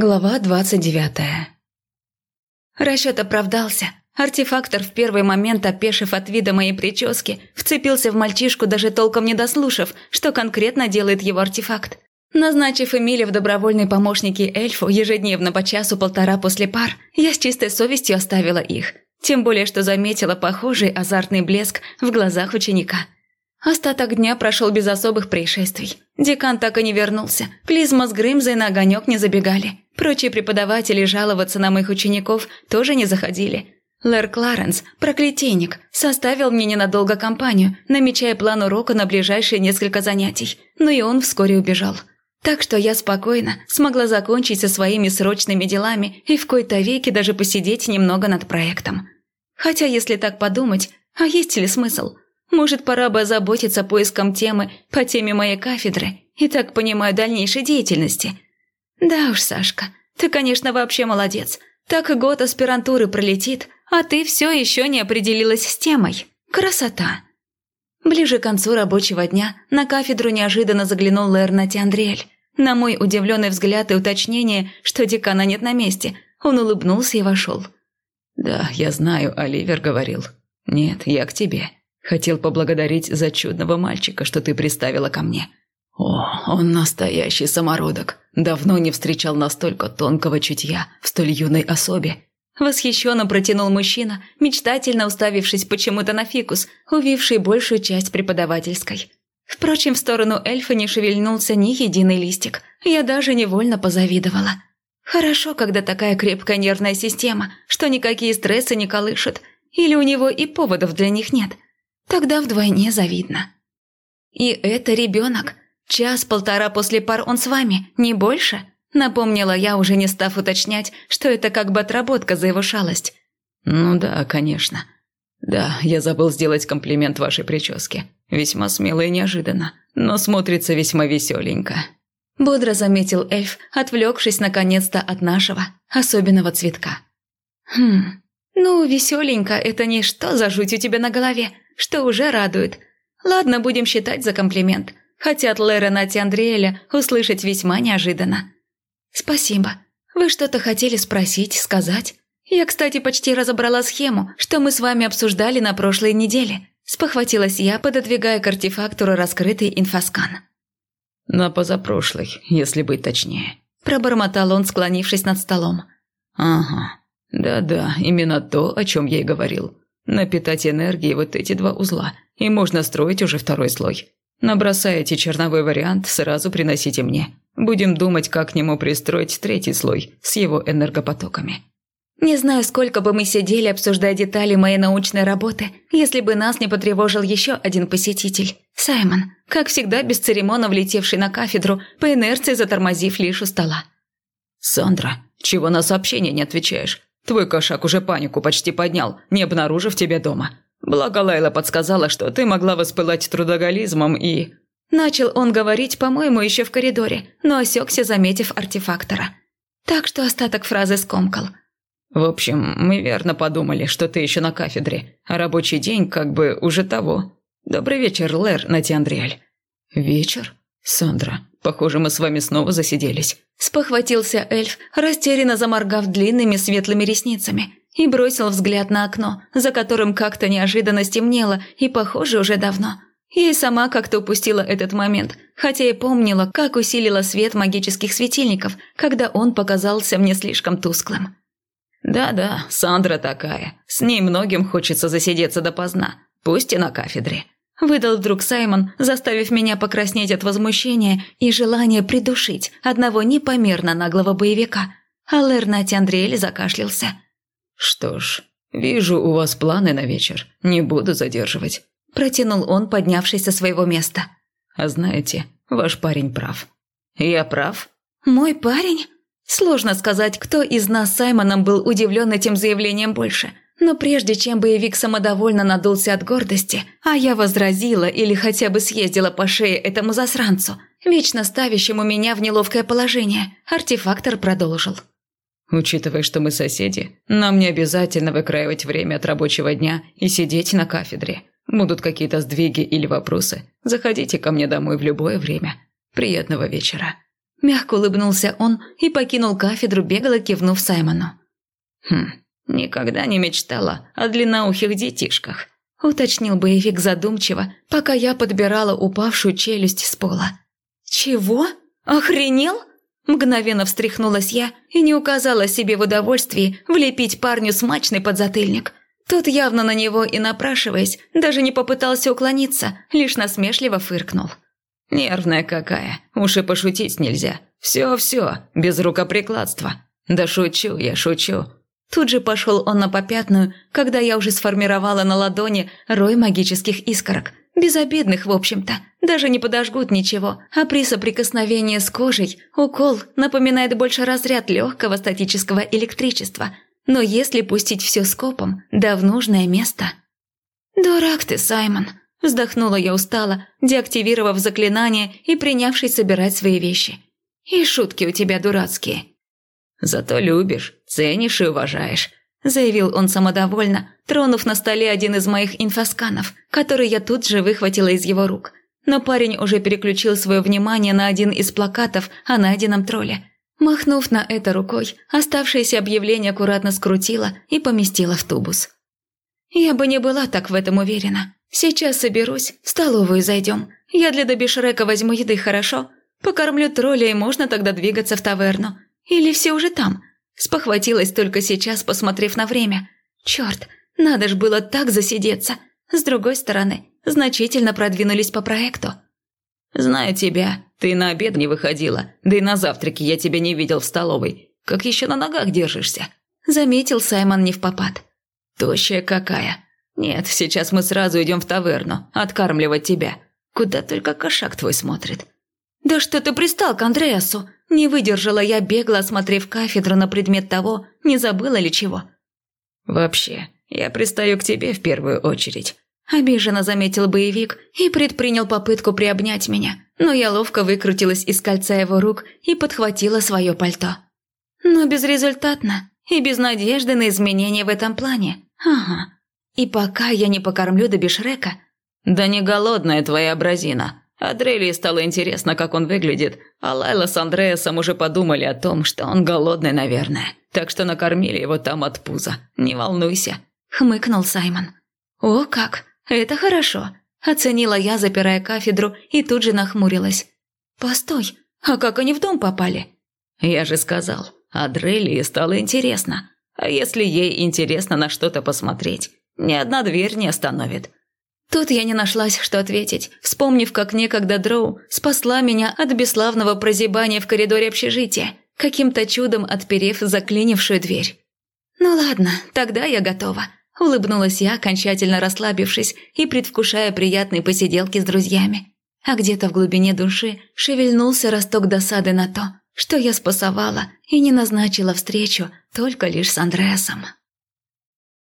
Глава двадцать девятая. Расчет оправдался. Артефактор в первый момент, опешив от вида моей прически, вцепился в мальчишку, даже толком не дослушав, что конкретно делает его артефакт. Назначив Эмиля в добровольные помощники эльфу ежедневно по часу-полтора после пар, я с чистой совестью оставила их. Тем более, что заметила похожий азартный блеск в глазах ученика – Остаток дня прошел без особых происшествий. Декан так и не вернулся. Клизма с Грымзой на огонек не забегали. Прочие преподаватели жаловаться на моих учеников тоже не заходили. Лэр Кларенс, проклятийник, составил мне ненадолго компанию, намечая план урока на ближайшие несколько занятий. Но и он вскоре убежал. Так что я спокойно смогла закончить со своими срочными делами и в кои-то веки даже посидеть немного над проектом. Хотя, если так подумать, а есть ли смысл – может, пора бы озаботиться поиском темы по теме моей кафедры и, так понимаю, дальнейшей деятельности. Да уж, Сашка, ты, конечно, вообще молодец. Так год аспирантуры пролетит, а ты все еще не определилась с темой. Красота. Ближе к концу рабочего дня на кафедру неожиданно заглянул Лернати Андриэль. На мой удивленный взгляд и уточнение, что декана нет на месте, он улыбнулся и вошел. «Да, я знаю, Оливер говорил. Нет, я к тебе. Хотел поблагодарить за чудного мальчика, что ты приставила ко мне. О, он настоящий самородок. Давно не встречал настолько тонкого чутья в столь юной особе. Восхищенно протянул мужчина, мечтательно уставившись почему-то на фикус, увивший большую часть преподавательской. Впрочем, в сторону эльфа не шевельнулся ни единый листик. Я даже невольно позавидовала. Хорошо, когда такая крепкая нервная система, что никакие стрессы не колышут. Или у него и поводов для них нет – Тогда вдвойне завидно. И это ребенок. Час-полтора после пар он с вами, не больше? Напомнила я, уже не став уточнять, что это как бы отработка за его шалость. Ну да, конечно. Да, я забыл сделать комплимент вашей прическе. Весьма смело и неожиданно, но смотрится весьма веселенько. Бодро заметил эльф, отвлекшись наконец-то от нашего особенного цветка. Хм, ну, веселенько – это не что за жуть у тебя на голове, что уже радует. Ладно, будем считать за комплимент. Хотя от Лера Нати Андреэля услышать весьма неожиданно. Спасибо. Вы что-то хотели спросить, сказать? Я, кстати, почти разобрала схему, что мы с вами обсуждали на прошлой неделе. Спохватилась я, пододвигая к артефактору раскрытый инфоскан. «На позапрошлой, если быть точнее», – пробормотал он, склонившись над столом. «Ага, да-да, именно то, о чем я и говорил. Напитать энергией вот эти два узла, и можно строить уже второй слой. Набросаете черновой вариант, сразу приносите мне. Будем думать, как к нему пристроить третий слой с его энергопотоками. Не знаю, сколько бы мы сидели, обсуждая детали моей научной работы, если бы нас не потревожил еще один посетитель. Саймон, как всегда, без церемона влетевший на кафедру, по инерции затормозив лишь у стола. «Сандра, чего на сообщение не отвечаешь? Твой кошак уже панику почти поднял, не обнаружив тебя дома. Благо Лайла подсказала, что ты могла воспылать трудоголизмом и...» Начал он говорить, по-моему, еще в коридоре, но осекся, заметив артефактора. Так что остаток фразы скомкал. «В общем, мы верно подумали, что ты еще на кафедре, а рабочий день как бы уже того. Добрый вечер, Лэр Нати Андриэль». «Вечер? Сандра, похоже, мы с вами снова засиделись. Спохватился эльф, растерянно заморгав длинными светлыми ресницами, и бросил взгляд на окно, за которым как-то неожиданно стемнело и, похоже, уже давно. Я и сама как-то упустила этот момент, хотя и помнила, как усилила свет магических светильников, когда он показался мне слишком тусклым. «Да-да, Сандра такая. С ней многим хочется засидеться допоздна, пусть и на кафедре», Выдал вдруг Саймон, заставив меня покраснеть от возмущения и желания придушить одного непомерно наглого боевика. А Лернати Андреэль закашлялся. «Что ж, вижу, у вас планы на вечер. Не буду задерживать», – протянул он, поднявшись со своего места. «А знаете, ваш парень прав». «Я прав?» «Мой парень?» Сложно сказать, кто из нас с Саймоном был удивлен этим заявлением больше – но прежде чем боевик самодовольно надулся от гордости, а я возразила или хотя бы съездила по шее этому засранцу, вечно ставящему меня в неловкое положение, артефактор продолжил. «Учитывая, что мы соседи, нам не обязательно выкраивать время от рабочего дня и сидеть на кафедре. Будут какие-то сдвиги или вопросы, заходите ко мне домой в любое время. Приятного вечера». Мягко улыбнулся он и покинул кафедру, бегло кивнув Саймону. «Хм, никогда не мечтала о длинноухих детишках», – уточнил боевик задумчиво, пока я подбирала упавшую челюсть с пола. «Чего? Охренел?» Мгновенно встряхнулась я и не указала себе в удовольствии влепить парню смачный подзатыльник. Тот явно на него и напрашиваясь, даже не попытался уклониться, лишь насмешливо фыркнул. «Нервная какая, уж и пошутить нельзя. Все-все, без рукоприкладства. Да шучу я, шучу». Тут же пошел он на попятную, когда я уже сформировала на ладони рой магических искорок. Безобидных, в общем-то, даже не подожгут ничего, а при соприкосновении с кожей укол напоминает больше разряд легкого статического электричества. Но если пустить все скопом, да в нужное место... «Дурак ты, Саймон!» – вздохнула я устало, деактивировав заклинание и принявшись собирать свои вещи. «И шутки у тебя дурацкие». «Зато любишь, ценишь и уважаешь заявил он самодовольно, тронув на столе один из моих инфосканов, который я тут же выхватила из его рук. Но парень уже переключил свое внимание на один из плакатов о найденном тролле. Махнув на это рукой, оставшееся объявление аккуратно скрутила и поместила в тубус. «Я бы не была так в этом уверена. Сейчас соберусь, в столовую зайдем. Я для Добишрека возьму еды, хорошо? Покормлю тролля, и можно тогда двигаться в таверну. Или все уже там?» Спохватилась только сейчас, посмотрев на время. Черт, надо ж было так засидеться. С другой стороны, значительно продвинулись по проекту. «Знаю тебя, ты на обед не выходила, да и на завтраке я тебя не видел в столовой. Как еще на ногах держишься?» Заметил Саймон не в попад. «Тощая какая. Нет, сейчас мы сразу идем в таверну, откармливать тебя. Куда только кошак твой смотрит». «Да что ты пристал к Андреасу? Не выдержала я, бегло осмотрев кафедру на предмет того, не забыла ли чего. «Вообще, я пристаю к тебе в первую очередь», – обиженно заметил боевик и предпринял попытку приобнять меня, но я ловко выкрутилась из кольца его рук и подхватила свое пальто. Но безрезультатно и без надежды на изменения в этом плане. Ага. И пока я не покормлю Добишрека... «Да не голодная твоя абразина», Адрелии стало интересно, как он выглядит, а Лайла с Андреасом уже подумали о том, что он голодный, наверное. Так что накормили его там от пуза. Не волнуйся», — хмыкнул Саймон. «О, как! Это хорошо!» — оценила я, запирая кафедру, и тут же нахмурилась. «Постой, а как они в дом попали?» «Я же сказал, Адрелии стало интересно. А если ей интересно на что-то посмотреть, ни одна дверь не остановит. Тут я не нашлась, что ответить, вспомнив, как некогда Дроу спасла меня от бесславного прозябания в коридоре общежития, каким-то чудом отперев заклинившую дверь. «Ну ладно, тогда я готова», – улыбнулась я, окончательно расслабившись и предвкушая приятные посиделки с друзьями. А где-то в глубине души шевельнулся росток досады на то, что я спасовала и не назначила встречу только лишь с Андреасом.